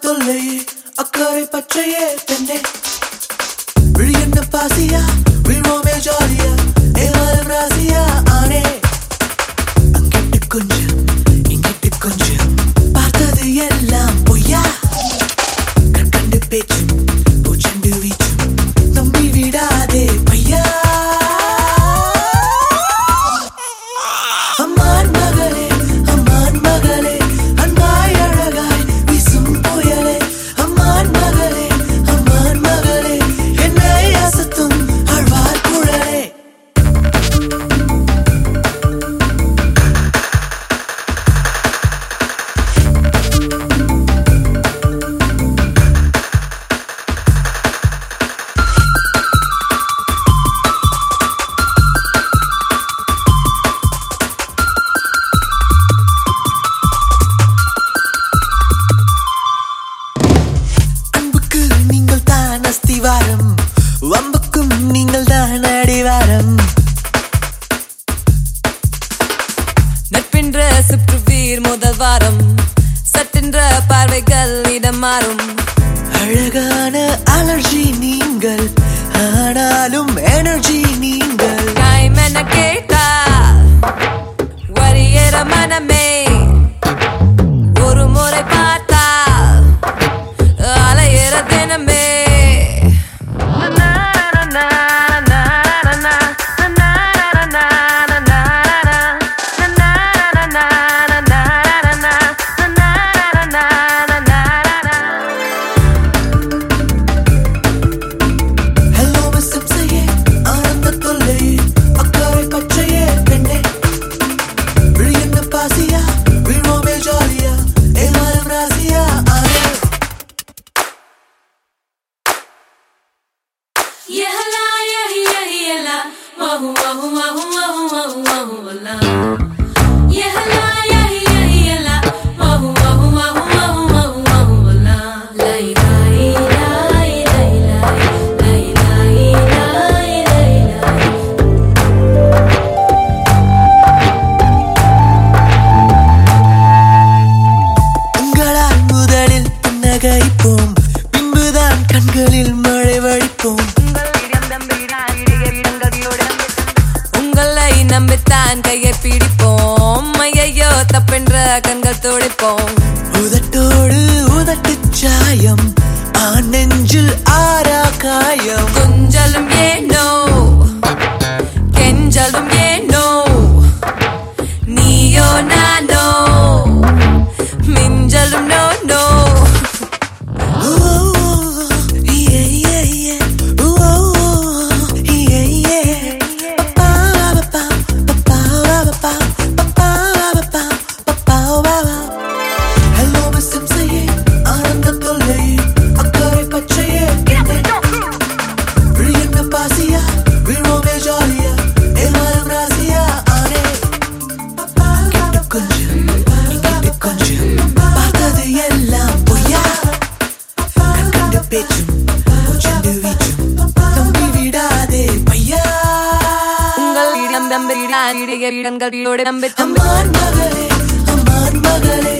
தொல்லையே அக்கறை பற்றையே பெண்ணே. விழியென்ன பாசியா விழுவோமே ஜாலியா ஏமாறும் ராசியா ஆனே. அங்கிட்டு கொஞ்சம் இங்கிட்டு கொஞ்சம். எல்லாம் பொய்யா கண்டு பேச்சு ரசிப்புவீர் முதல் வாரம். சட்டென்ற பார்வைகள் இடம் மாறும். அழகான அலர்ஜி நீங்கள் ஆனாலும் எனர்ஜி يهلا يهي يهي يلا وهو وهو وهو وهو وهو الله நம்பித்தான் கையை பிடிப்போம். ஐயையோ தப்பென்ற கண்கள் துடிப்போம். உதட்டோடு உதட்டு சாயம் ஆ நெஞ்சில் ஆரா காயம். கொஞ்சலும் ஏனோ நம்பர் இடங்கள் நம்பி அம்பான் மகளே அம்பான் மகளே